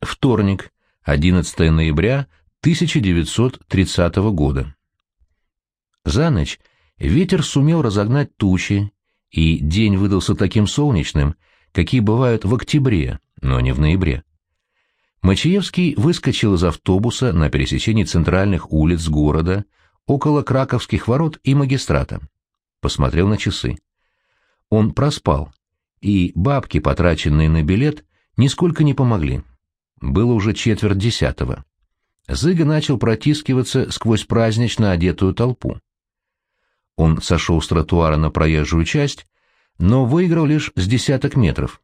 Вторник, 11 ноября 1930 года. За ночь ветер сумел разогнать тучи, и день выдался таким солнечным, какие бывают в октябре, но не в ноябре. Мачиевский выскочил из автобуса на пересечении центральных улиц города, около Краковских ворот и магистрата. Посмотрел на часы. Он проспал, и бабки, потраченные на билет, нисколько не помогли. Было уже четверть десятого. Зыга начал протискиваться сквозь празднично одетую толпу. Он сошел с тротуара на проезжую часть, но выиграл лишь с десяток метров,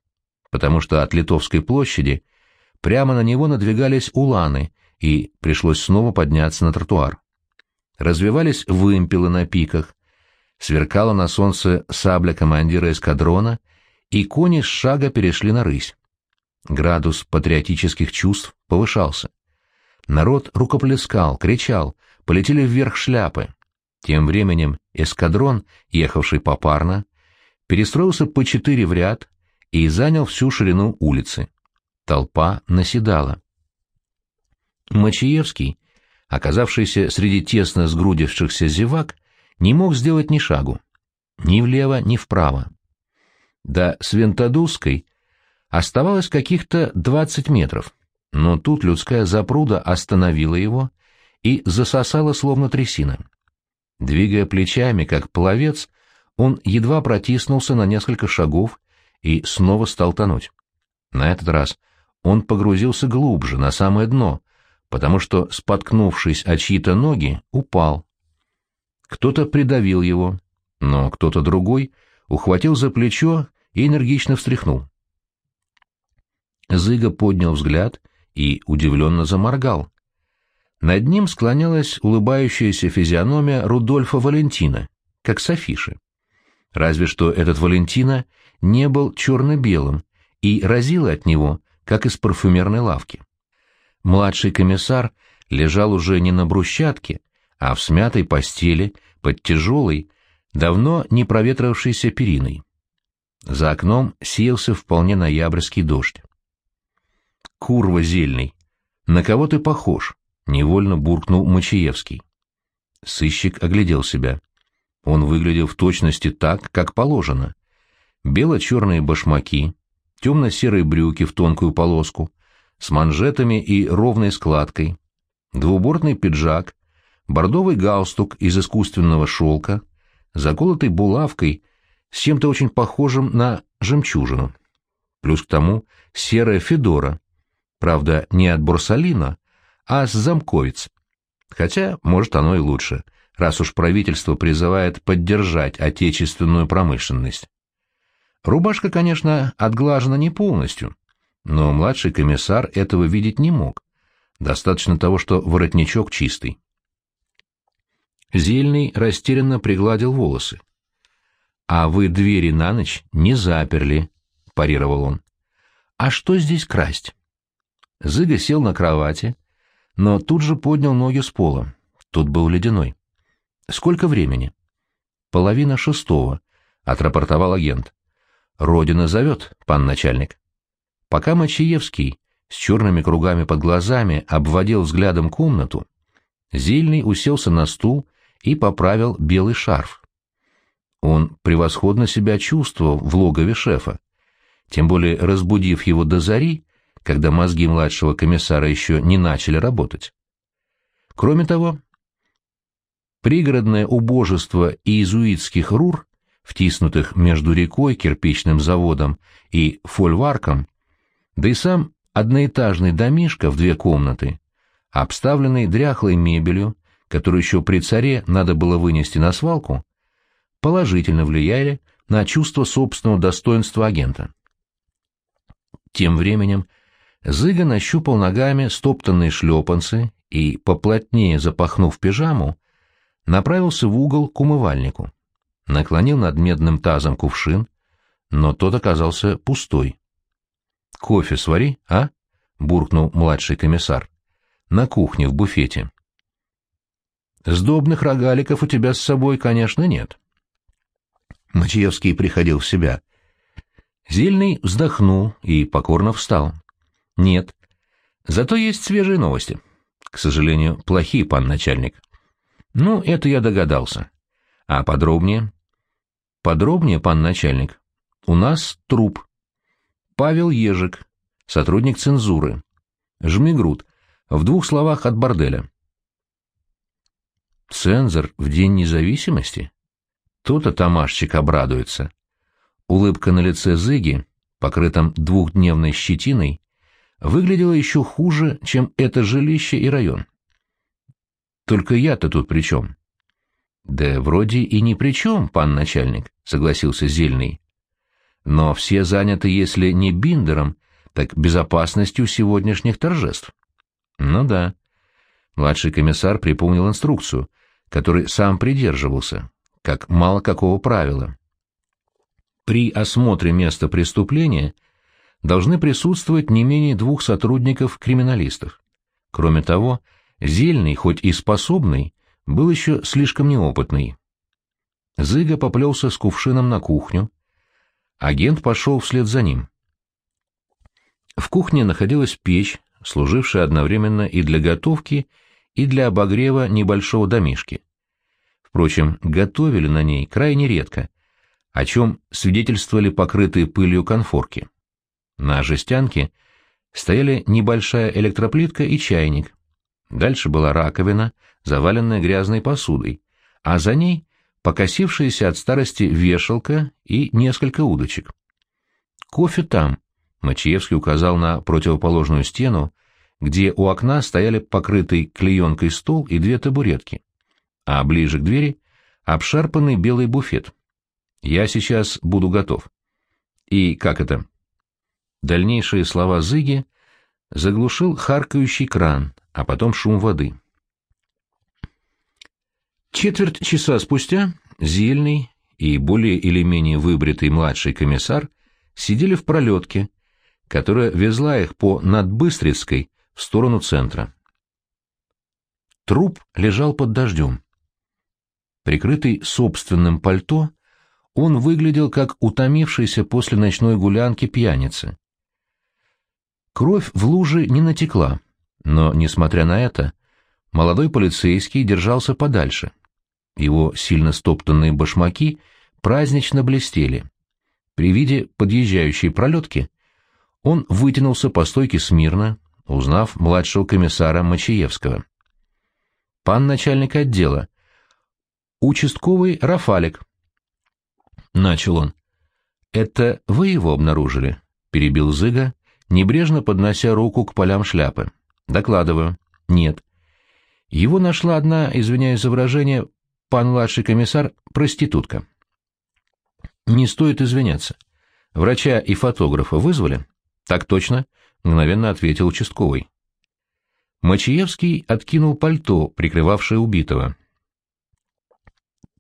потому что от Литовской площади прямо на него надвигались уланы, и пришлось снова подняться на тротуар. Развивались вымпелы на пиках, сверкала на солнце сабля командира эскадрона, и кони с шага перешли на рысь. Градус патриотических чувств повышался. Народ рукоплескал, кричал, полетели вверх шляпы. Тем временем эскадрон, ехавший попарно, перестроился по четыре в ряд и занял всю ширину улицы. Толпа наседала. Мачиевский, оказавшийся среди тесно сгрудившихся зевак, не мог сделать ни шагу. Ни влево, ни вправо. До Свентодузской Оставалось каких-то двадцать метров, но тут людская запруда остановила его и засосала словно трясина. Двигая плечами, как пловец, он едва протиснулся на несколько шагов и снова стал тонуть. На этот раз он погрузился глубже, на самое дно, потому что, споткнувшись о чьи-то ноги, упал. Кто-то придавил его, но кто-то другой ухватил за плечо и энергично встряхнул. Зыга поднял взгляд и удивленно заморгал. Над ним склонялась улыбающаяся физиономия Рудольфа Валентина, как с. Разве что этот Валентина не был черно-белым и разил от него, как из парфюмерной лавки. Младший комиссар лежал уже не на брусчатке, а в смятой постели под тяжелой, давно не проветривавшейся периной. За окном сеялся вполне ноябрьский дождь. Курва зельный! На кого ты похож? — невольно буркнул Мачиевский. Сыщик оглядел себя. Он выглядел в точности так, как положено. Бело-черные башмаки, темно-серые брюки в тонкую полоску, с манжетами и ровной складкой, двубортный пиджак, бордовый галстук из искусственного шелка, заколотый булавкой с чем-то очень похожим на жемчужину. Плюс к тому серая федора, Правда, не от Бурсалина, а с замковиц. Хотя, может, оно и лучше, раз уж правительство призывает поддержать отечественную промышленность. Рубашка, конечно, отглажена не полностью, но младший комиссар этого видеть не мог. Достаточно того, что воротничок чистый. Зельный растерянно пригладил волосы. — А вы двери на ночь не заперли, — парировал он. — А что здесь красть? Зыга сел на кровати, но тут же поднял ноги с пола. Тут был ледяной. «Сколько времени?» «Половина шестого», — отрапортовал агент. «Родина зовет, пан начальник». Пока Мачиевский с черными кругами под глазами обводил взглядом комнату, Зильный уселся на стул и поправил белый шарф. Он превосходно себя чувствовал в логове шефа. Тем более, разбудив его до зари, когда мозги младшего комиссара еще не начали работать. Кроме того, пригородное убожество иезуитских рур, втиснутых между рекой, кирпичным заводом и фольварком, да и сам одноэтажный домишко в две комнаты, обставленный дряхлой мебелью, которую еще при царе надо было вынести на свалку, положительно влияли на чувство собственного достоинства агента. Тем временем Зыга нащупал ногами стоптанные шлепанцы и, поплотнее запахнув пижаму, направился в угол к умывальнику. Наклонил над медным тазом кувшин, но тот оказался пустой. — Кофе свари, а? — буркнул младший комиссар. — На кухне, в буфете. — Сдобных рогаликов у тебя с собой, конечно, нет. Мачиевский приходил в себя. Зельный вздохнул и покорно встал. Нет. Зато есть свежие новости. К сожалению, плохие, пан начальник. Ну, это я догадался. А подробнее? Подробнее, пан начальник. У нас труп. Павел Ежик, сотрудник цензуры. Жмигрут. В двух словах от борделя. Цензор в День независимости? То-то Тамашчик обрадуется. Улыбка на лице Зыги, покрытом двухдневной щетиной, выглядела еще хуже, чем это жилище и район. Только я-то тут при чем? Да вроде и ни при чем, пан начальник, согласился Зельный. Но все заняты, если не биндером, так безопасностью сегодняшних торжеств. Ну да. Младший комиссар припомнил инструкцию, которой сам придерживался, как мало какого правила. При осмотре места преступления должны присутствовать не менее двух сотрудников-криминалистов. Кроме того, Зельный, хоть и способный, был еще слишком неопытный. Зыга поплелся с кувшином на кухню. Агент пошел вслед за ним. В кухне находилась печь, служившая одновременно и для готовки, и для обогрева небольшого домишки. Впрочем, готовили на ней крайне редко, о чем свидетельствовали покрытые пылью конфорки. На жестянке стояли небольшая электроплитка и чайник. Дальше была раковина, заваленная грязной посудой, а за ней покосившаяся от старости вешалка и несколько удочек. «Кофе там», — Мачиевский указал на противоположную стену, где у окна стояли покрытый клеенкой стол и две табуретки, а ближе к двери — обшарпанный белый буфет. «Я сейчас буду готов». «И как это?» Дальнейшие слова Зыги заглушил харкающий кран, а потом шум воды. Четверть часа спустя Зельный и более или менее выбритый младший комиссар сидели в пролетке, которая везла их по Надбыстрицкой в сторону центра. Труп лежал под дождем. Прикрытый собственным пальто, он выглядел как утомившийся после ночной гулянки пьяница. Кровь в луже не натекла, но, несмотря на это, молодой полицейский держался подальше. Его сильно стоптанные башмаки празднично блестели. При виде подъезжающей пролетки он вытянулся по стойке смирно, узнав младшего комиссара Мачиевского. «Пан начальник отдела. Участковый Рафалик». Начал он. «Это вы его обнаружили?» — перебил Зыга, небрежно поднося руку к полям шляпы. «Докладываю». «Нет». Его нашла одна, извиняюсь за выражение, пан младший комиссар, проститутка. «Не стоит извиняться. Врача и фотографа вызвали?» «Так точно», — мгновенно ответил участковый. Мачиевский откинул пальто, прикрывавшее убитого.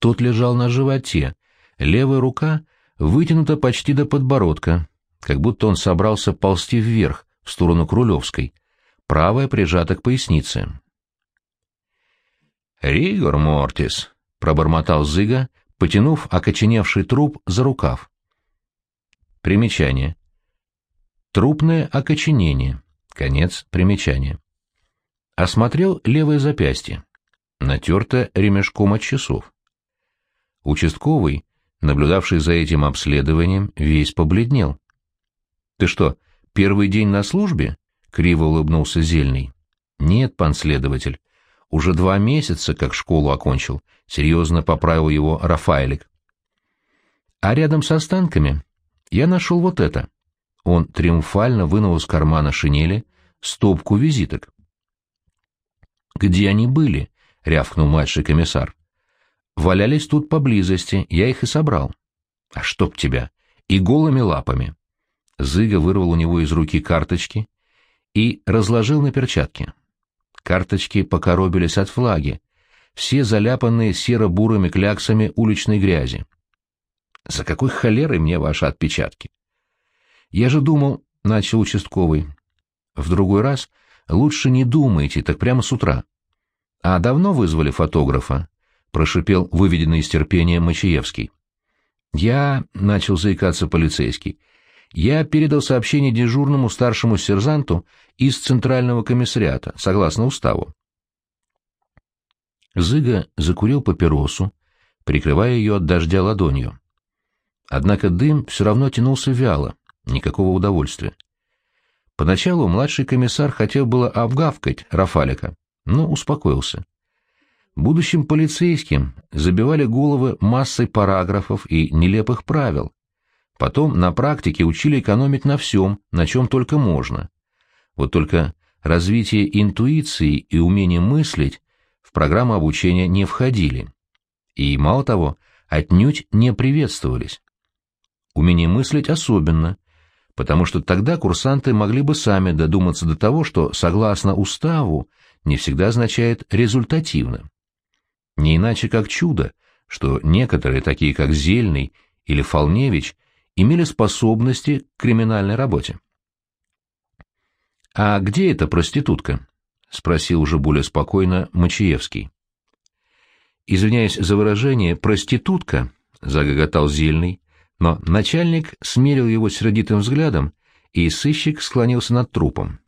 Тот лежал на животе, левая рука вытянута почти до подбородка, как будто он собрался ползти вверх, в сторону Крулевской, правая прижата к пояснице. «Ригор Мортис», — пробормотал Зыга, потянув окоченевший труп за рукав. Примечание. Трупное окоченение. Конец примечания. Осмотрел левое запястье. Натерто ремешком от часов. Участковый, наблюдавший за этим обследованием, весь побледнел. «Ты что, первый день на службе?» — криво улыбнулся Зельный. «Нет, пан следователь. Уже два месяца, как школу окончил», — серьезно поправил его Рафаэлик. «А рядом с останками я нашел вот это». Он триумфально вынул из кармана шинели стопку визиток. «Где они были?» — рявкнул младший комиссар. «Валялись тут поблизости, я их и собрал». «А чтоб тебя! И голыми лапами!» Зыга вырвал у него из руки карточки и разложил на перчатке. Карточки покоробились от флаги, все заляпанные серо-бурыми кляксами уличной грязи. «За какой холерой мне ваши отпечатки?» «Я же думал», — начал участковый. «В другой раз лучше не думайте, так прямо с утра». «А давно вызвали фотографа?» — прошипел выведенный из терпения Мачиевский. «Я...» — начал заикаться полицейский. Я передал сообщение дежурному старшему сержанту из Центрального комиссариата, согласно уставу. Зыга закурил папиросу, прикрывая ее от дождя ладонью. Однако дым все равно тянулся вяло, никакого удовольствия. Поначалу младший комиссар хотел было обгавкать Рафалика, но успокоился. Будущим полицейским забивали головы массой параграфов и нелепых правил. Потом на практике учили экономить на всем, на чем только можно. Вот только развитие интуиции и умение мыслить в программу обучения не входили. И, мало того, отнюдь не приветствовались. Умение мыслить особенно, потому что тогда курсанты могли бы сами додуматься до того, что, согласно уставу, не всегда означает результативно. Не иначе как чудо, что некоторые, такие как Зельный или Фолневич, имели способности к криминальной работе. «А где эта проститутка?» — спросил уже более спокойно Мачиевский. «Извиняюсь за выражение, проститутка», — загоготал Зельный, но начальник смерил его сердитым взглядом, и сыщик склонился над трупом.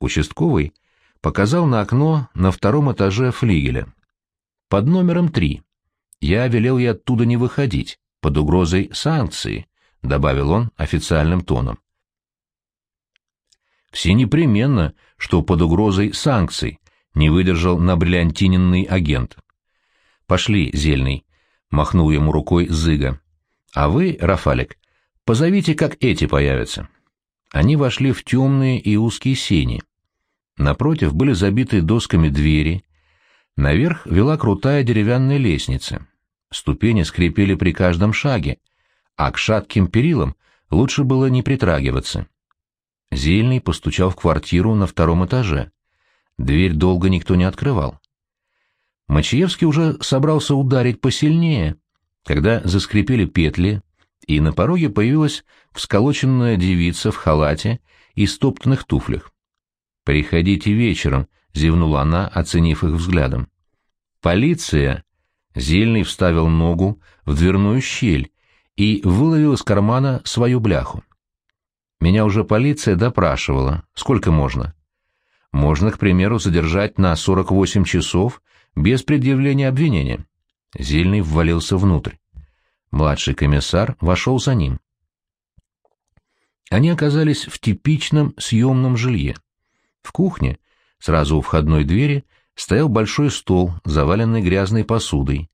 Участковый показал на окно на втором этаже флигеля под номером три. Я велел ей оттуда не выходить, под угрозой санкции, — добавил он официальным тоном. Все непременно, что под угрозой санкций, — не выдержал набриллиантиненный агент. «Пошли, Зельный», — махнул ему рукой Зыга. «А вы, Рафалик, позовите, как эти появятся». Они вошли в темные и узкие сени. Напротив были забиты досками двери, Наверх вела крутая деревянная лестница. Ступени скрипели при каждом шаге, а к шатким перилам лучше было не притрагиваться. Зельный постучал в квартиру на втором этаже. Дверь долго никто не открывал. Мачиевский уже собрался ударить посильнее, когда заскрипели петли, и на пороге появилась всколоченная девица в халате и стоптанных туфлях. «Приходите вечером», — зевнула она, оценив их взглядом. «Полиция!» Зельный вставил ногу в дверную щель и выловил из кармана свою бляху. «Меня уже полиция допрашивала. Сколько можно?» «Можно, к примеру, задержать на 48 часов без предъявления обвинения». Зельный ввалился внутрь. Младший комиссар вошел за ним. Они оказались в типичном съемном жилье. В кухне Сразу у входной двери стоял большой стол, заваленный грязной посудой.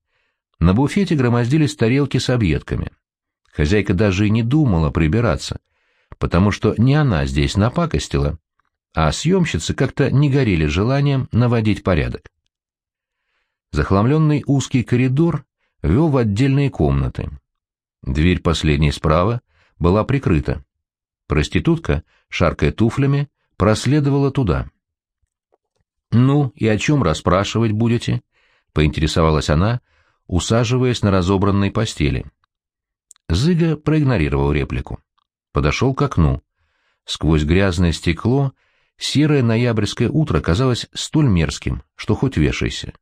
На буфете громоздились тарелки с объедками. Хозяйка даже и не думала прибираться, потому что не она здесь напакостила, а съемщицы как-то не горели желанием наводить порядок. Захламленный узкий коридор вел в отдельные комнаты. Дверь последней справа была прикрыта. Проститутка, шаркая туфлями, проследовала туда. «Ну, и о чем расспрашивать будете?» — поинтересовалась она, усаживаясь на разобранной постели. Зыга проигнорировал реплику. Подошел к окну. Сквозь грязное стекло серое ноябрьское утро казалось столь мерзким, что хоть вешайся.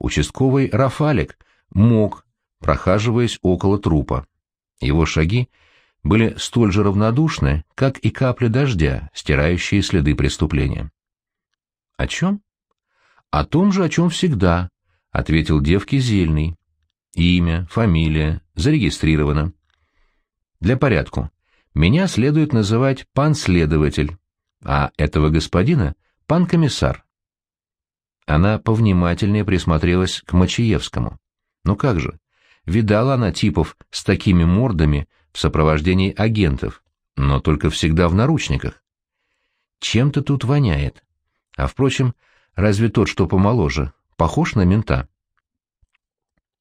Участковый Рафалик мог, прохаживаясь около трупа. Его шаги были столь же равнодушны, как и капли дождя, стирающие следы преступления. — О чем? — О том же, о чем всегда, — ответил девке Зельный. Имя, фамилия, зарегистрировано. Для порядку. Меня следует называть пан следователь, а этого господина — пан комиссар. Она повнимательнее присмотрелась к Мачиевскому. Ну как же, видала она типов с такими мордами в сопровождении агентов, но только всегда в наручниках. Чем-то тут воняет. А, впрочем, разве тот, что помоложе, похож на мента?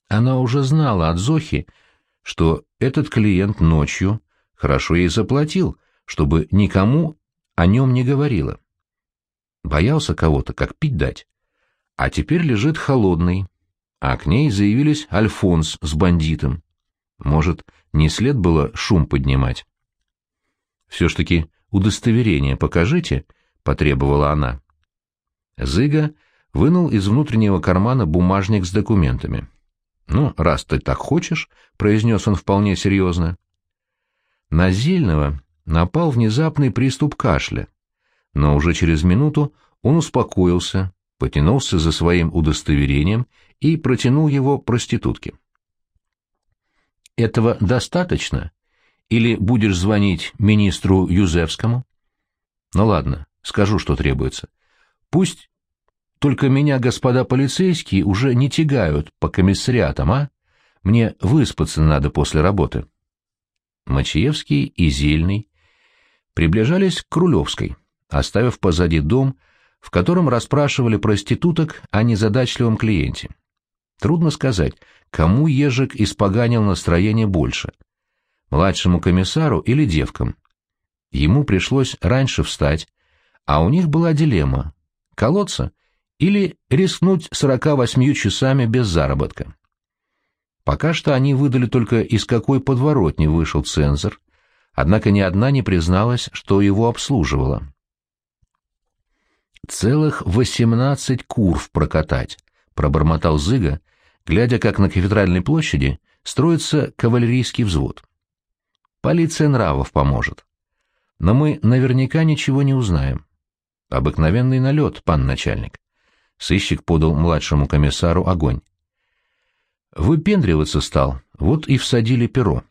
Она уже знала от Зохи, что этот клиент ночью хорошо ей заплатил, чтобы никому о нем не говорила. Боялся кого-то, как пить дать. А теперь лежит холодный, а к ней заявились Альфонс с бандитом. Может, не след было шум поднимать? «Все ж таки удостоверение покажите», — потребовала она. Зыга вынул из внутреннего кармана бумажник с документами. «Ну, раз ты так хочешь», — произнес он вполне серьезно. На Зельного напал внезапный приступ кашля, но уже через минуту он успокоился, потянулся за своим удостоверением и протянул его проститутке. «Этого достаточно? Или будешь звонить министру Юзевскому?» «Ну ладно, скажу, что требуется. Пусть только меня господа полицейские уже не тягают по комиссариатам, а? Мне выспаться надо после работы». Мачиевский и Зельный приближались к Крулевской, оставив позади дом, в котором расспрашивали проституток о незадачливом клиенте. Трудно сказать, кому ежик испоганил настроение больше — младшему комиссару или девкам. Ему пришлось раньше встать, а у них была дилемма — колоться или рискнуть 48 часами без заработка. Пока что они выдали только из какой подворотни вышел цензор, однако ни одна не призналась, что его обслуживала. «Целых восемнадцать курв прокатать», — пробормотал Зыга, глядя, как на кафедральной площади строится кавалерийский взвод. «Полиция нравов поможет. Но мы наверняка ничего не узнаем. Обыкновенный налет, пан начальник». Сыщик подал младшему комиссару огонь. Выпендриваться стал, вот и всадили перо.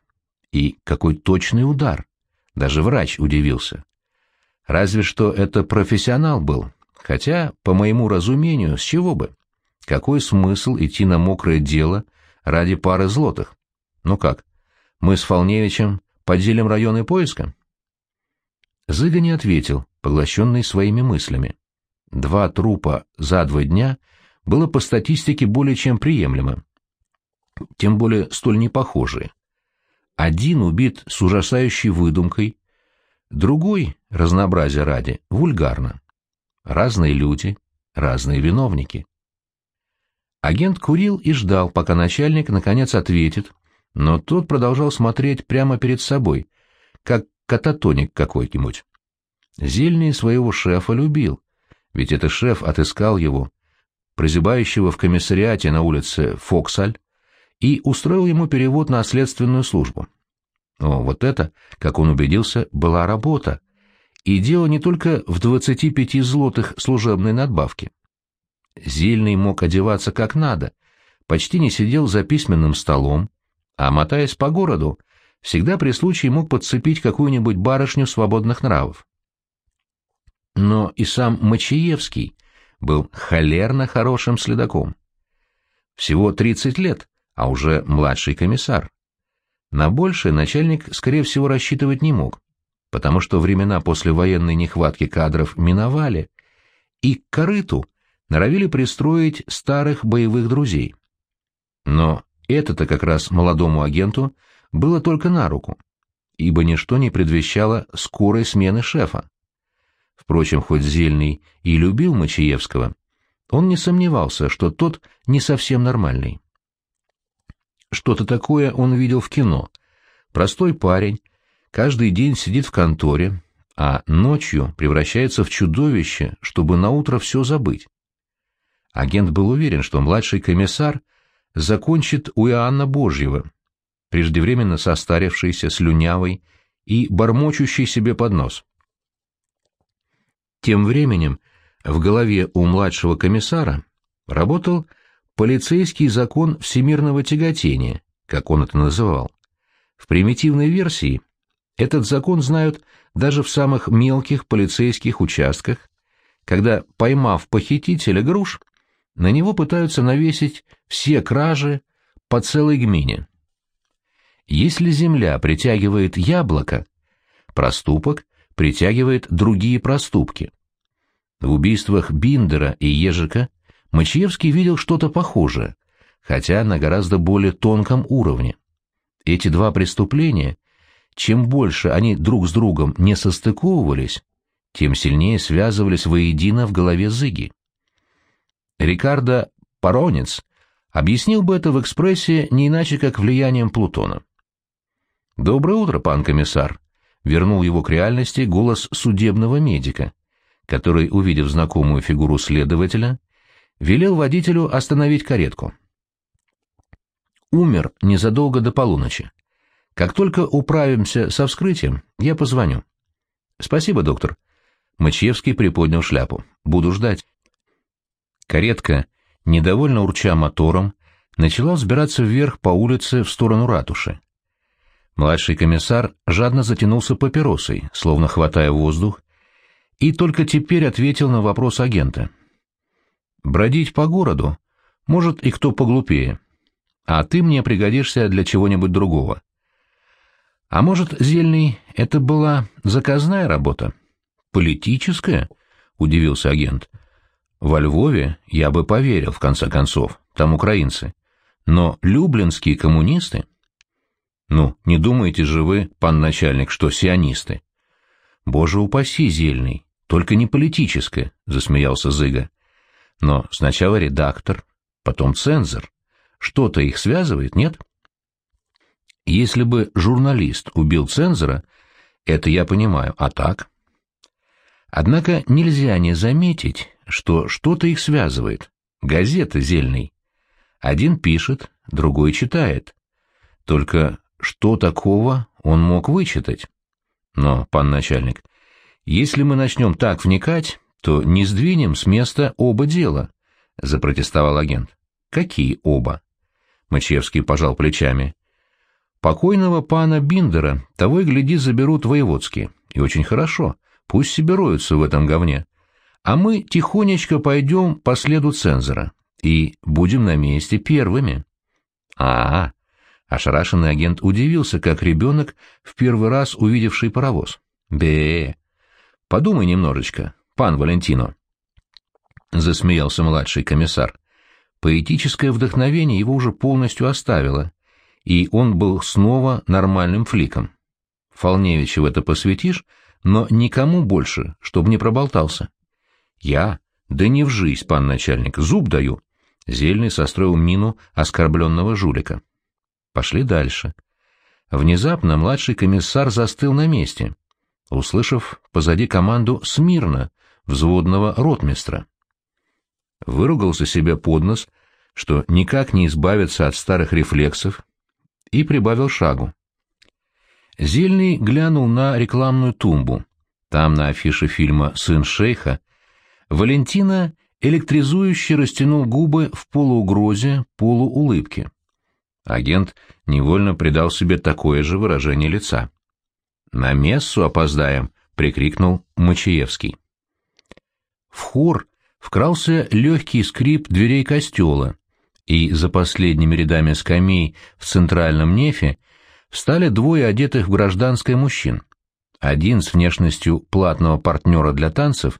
И какой точный удар! Даже врач удивился. Разве что это профессионал был, хотя, по моему разумению, с чего бы? Какой смысл идти на мокрое дело ради пары злотых? Ну как, мы с Фолневичем поделим районы поиска? Зыга не ответил, поглощенный своими мыслями. Два трупа за два дня было по статистике более чем приемлемо тем более столь непохожие. Один убит с ужасающей выдумкой, другой, разнообразия ради, вульгарно. Разные люди, разные виновники. Агент курил и ждал, пока начальник наконец ответит, но тот продолжал смотреть прямо перед собой, как кататоник какой-нибудь. Зельный своего шефа любил, ведь это шеф отыскал его, прозябающего в комиссариате на улице Фоксаль, и устроил ему перевод на следственную службу. О, вот это, как он убедился, была работа. И дело не только в 25 злотых служебной надбавке. Зельный мог одеваться как надо, почти не сидел за письменным столом, а, мотаясь по городу, всегда при случае мог подцепить какую-нибудь барышню свободных нравов. Но и сам Мачиевский был холерно хорошим следаком. Всего 30 лет, а уже младший комиссар. На большее начальник, скорее всего, рассчитывать не мог, потому что времена после военной нехватки кадров миновали, и к корыту норовили пристроить старых боевых друзей. Но это-то как раз молодому агенту было только на руку, ибо ничто не предвещало скорой смены шефа. Впрочем, хоть Зельный и любил Мачиевского, он не сомневался, что тот не совсем нормальный. Что-то такое он видел в кино. Простой парень, каждый день сидит в конторе, а ночью превращается в чудовище, чтобы наутро все забыть. Агент был уверен, что младший комиссар закончит у Иоанна Божьего, преждевременно состарившийся, слюнявый и бормочущий себе под нос. Тем временем в голове у младшего комиссара работал полицейский закон всемирного тяготения, как он это называл. В примитивной версии этот закон знают даже в самых мелких полицейских участках, когда, поймав похитителя груш, на него пытаются навесить все кражи по целой гмине. Если земля притягивает яблоко, проступок притягивает другие проступки. В убийствах Биндера и Ежика Мачиевский видел что-то похожее, хотя на гораздо более тонком уровне. Эти два преступления, чем больше они друг с другом не состыковывались, тем сильнее связывались воедино в голове Зыги. Рикардо Паронец объяснил бы это в экспрессе не иначе, как влиянием Плутона. «Доброе утро, пан комиссар», — вернул его к реальности голос судебного медика, который, увидев знакомую фигуру следователя, велел водителю остановить каретку. Умер незадолго до полуночи. Как только управимся со вскрытием, я позвоню. Спасибо, доктор. Мачевский приподнял шляпу. Буду ждать. Каретка, недовольно урча мотором, начала взбираться вверх по улице в сторону ратуши. Младший комиссар жадно затянулся папиросой, словно хватая воздух, и только теперь ответил на вопрос агента. «Бродить по городу может и кто поглупее, а ты мне пригодишься для чего-нибудь другого. А может, Зельный, это была заказная работа? Политическая?» — удивился агент. «Во Львове я бы поверил, в конце концов, там украинцы. Но люблинские коммунисты...» «Ну, не думаете же вы, пан начальник, что сионисты?» «Боже упаси, Зельный, только не политическое», — засмеялся Зыга. «Но сначала редактор, потом цензор. Что-то их связывает, нет?» Если бы журналист убил цензора, это я понимаю, а так? Однако нельзя не заметить, что что-то их связывает. Газета «Зельный». Один пишет, другой читает. Только что такого он мог вычитать? Но, пан начальник, если мы начнем так вникать, то не сдвинем с места оба дела, — запротестовал агент. Какие оба? Мачевский пожал плечами. Покойного пана Биндера того и гляди заберут воеводские. И очень хорошо, пусть себе роются в этом говне. А мы тихонечко пойдем по следу цензора и будем на месте первыми. А, -а, -а ошарашенный агент удивился, как ребенок, в первый раз увидевший паровоз. бе Подумай немножечко, пан Валентино. Засмеялся младший комиссар. Поэтическое вдохновение его уже полностью оставило, и он был снова нормальным фликом. Фолневича в это посвятишь, но никому больше, чтобы не проболтался. Я? Да не в жизнь, пан начальник, зуб даю. Зельный состроил мину оскорбленного жулика. Пошли дальше. Внезапно младший комиссар застыл на месте, услышав позади команду «Смирно» взводного ротмистра. Выругался себе под нос, что никак не избавиться от старых рефлексов, и прибавил шагу. Зельный глянул на рекламную тумбу. Там, на афише фильма «Сын шейха», Валентина электризующе растянул губы в полуугрозе, полуулыбке. Агент невольно придал себе такое же выражение лица. «На мессу опоздаем!» — прикрикнул Мачиевский. В хор вкрался легкий скрип дверей костела, и за последними рядами скамей в центральном нефе встали двое одетых в гражданское мужчин. Один с внешностью платного партнера для танцев,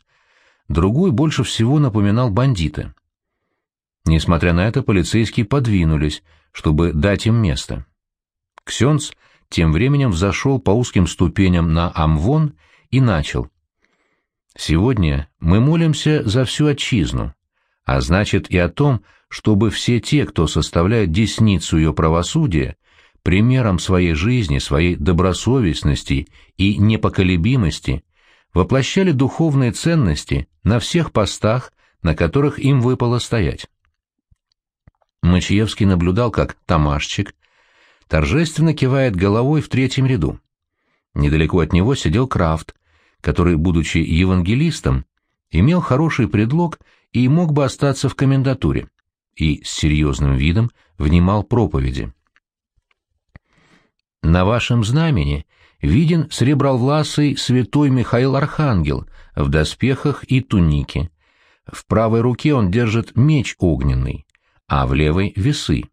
другой больше всего напоминал бандита. Несмотря на это, полицейские подвинулись, чтобы дать им место. Ксенц тем временем взошел по узким ступеням на Амвон и начал. «Сегодня мы молимся за всю отчизну, а значит и о том, чтобы все те, кто составляет десницу ее правосудия, примером своей жизни, своей добросовестности и непоколебимости воплощали духовные ценности на всех постах, на которых им выпало стоять. Мачиевский наблюдал, как Тамашчик торжественно кивает головой в третьем ряду. Недалеко от него сидел Крафт, который, будучи евангелистом, имел хороший предлог и мог бы остаться в комендатуре и с серьезным видом внимал проповеди. «На вашем знамени виден сребровласый святой Михаил Архангел в доспехах и тунике. В правой руке он держит меч огненный, а в левой — весы.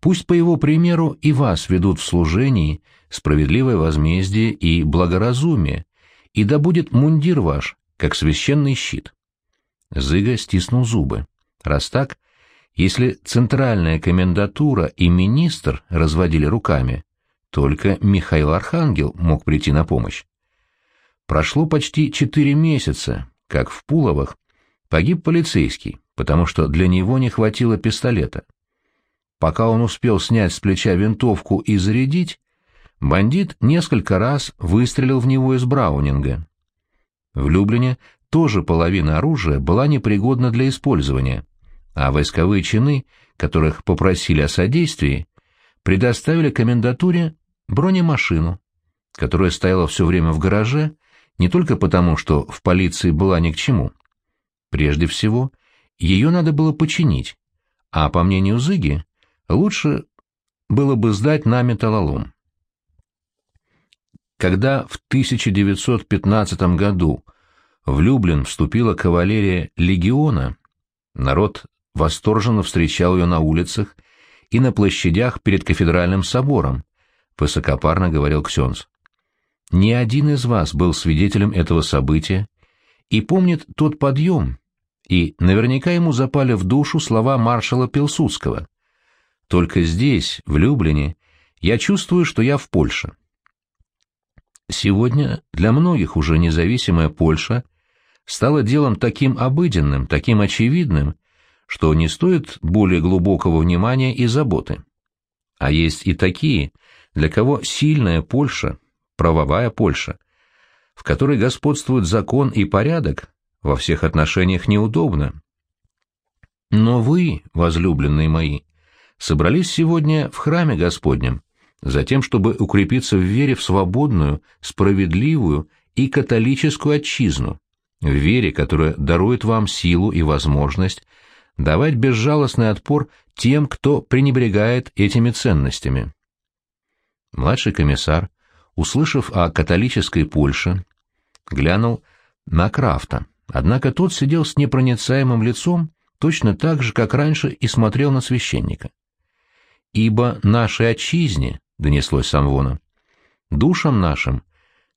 Пусть по его примеру и вас ведут в служении справедливое возмездие и благоразумие, и да будет мундир ваш, как священный щит». Зыга стиснул зубы. Раз так, если центральная комендатура и министр разводили руками, только Михаил Архангел мог прийти на помощь. Прошло почти четыре месяца, как в Пуловах погиб полицейский, потому что для него не хватило пистолета. Пока он успел снять с плеча винтовку и зарядить, бандит несколько раз выстрелил в него из браунинга. В Люблине тоже половина оружия была непригодна для использования, а войсковые чины, которых попросили о содействии, предоставили комендатуре бронемашину, которая стояла все время в гараже, не только потому, что в полиции была ни к чему. Прежде всего, ее надо было починить, а, по мнению Зыги, лучше было бы сдать на металлолом. Когда в 1915 году в Люблин вступила кавалерия легиона, народ восторженно встречал ее на улицах и на площадях перед кафедральным собором, высокопарно говорил Ксенц. Ни один из вас был свидетелем этого события и помнит тот подъем, и наверняка ему запали в душу слова маршала Пилсудского. Только здесь, в Люблине, я чувствую, что я в Польше. Сегодня для многих уже независимая Польша стала делом таким обыденным, таким очевидным, что не стоит более глубокого внимания и заботы. А есть и такие, для кого сильная Польша, правовая Польша, в которой господствует закон и порядок, во всех отношениях неудобно. Но вы, возлюбленные мои, собрались сегодня в храме Господнем, затем, чтобы укрепиться в вере в свободную, справедливую и католическую отчизну, в вере, которая дарует вам силу и возможность давать безжалостный отпор тем, кто пренебрегает этими ценностями. Младший комиссар, услышав о католической Польше, глянул на Крафта. Однако тот сидел с непроницаемым лицом, точно так же, как раньше, и смотрел на священника. «Ибо нашей отчизне», — донеслось Самвона, — «душам нашим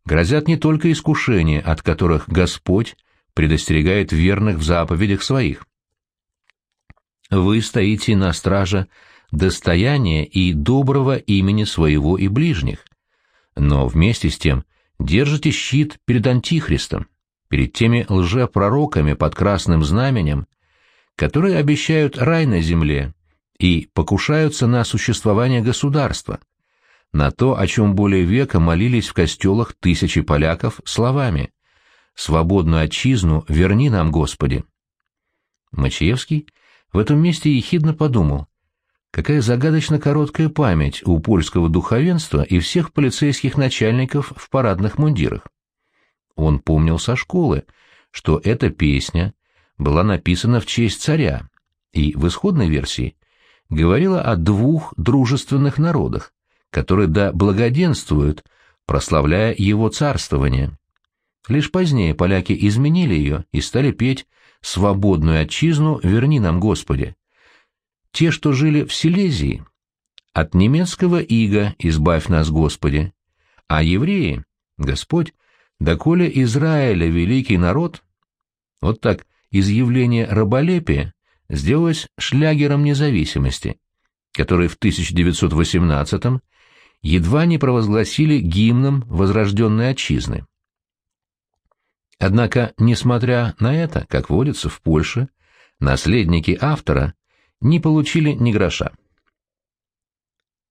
грозят не только искушения, от которых Господь предостерегает верных в заповедях своих. Вы стоите на страже достояния и доброго имени своего и ближних, но вместе с тем держите щит перед Антихристом, перед теми лжепророками под красным знаменем, которые обещают рай на земле и покушаются на существование государства, на то, о чем более века молились в костелах тысячи поляков словами «Свободную отчизну верни нам, Господи». Мачиевский в этом месте ехидно подумал, какая загадочно короткая память у польского духовенства и всех полицейских начальников в парадных мундирах. Он помнил со школы, что эта песня была написана в честь царя, и в исходной версии говорила о двух дружественных народах, которые да благоденствуют, прославляя его царствование. Лишь позднее поляки изменили ее и стали петь «Свободную отчизну верни нам, Господи». Те, что жили в Силезии, от немецкого ига избавь нас, Господи, а евреи, Господь, доколе Израиля великий народ, вот так изъявление раболепия сделалось шлягером независимости, который в 1918-м едва не провозгласили гимном возрожденной отчизны. Однако, несмотря на это, как водится в Польше, наследники автора не получили ни гроша.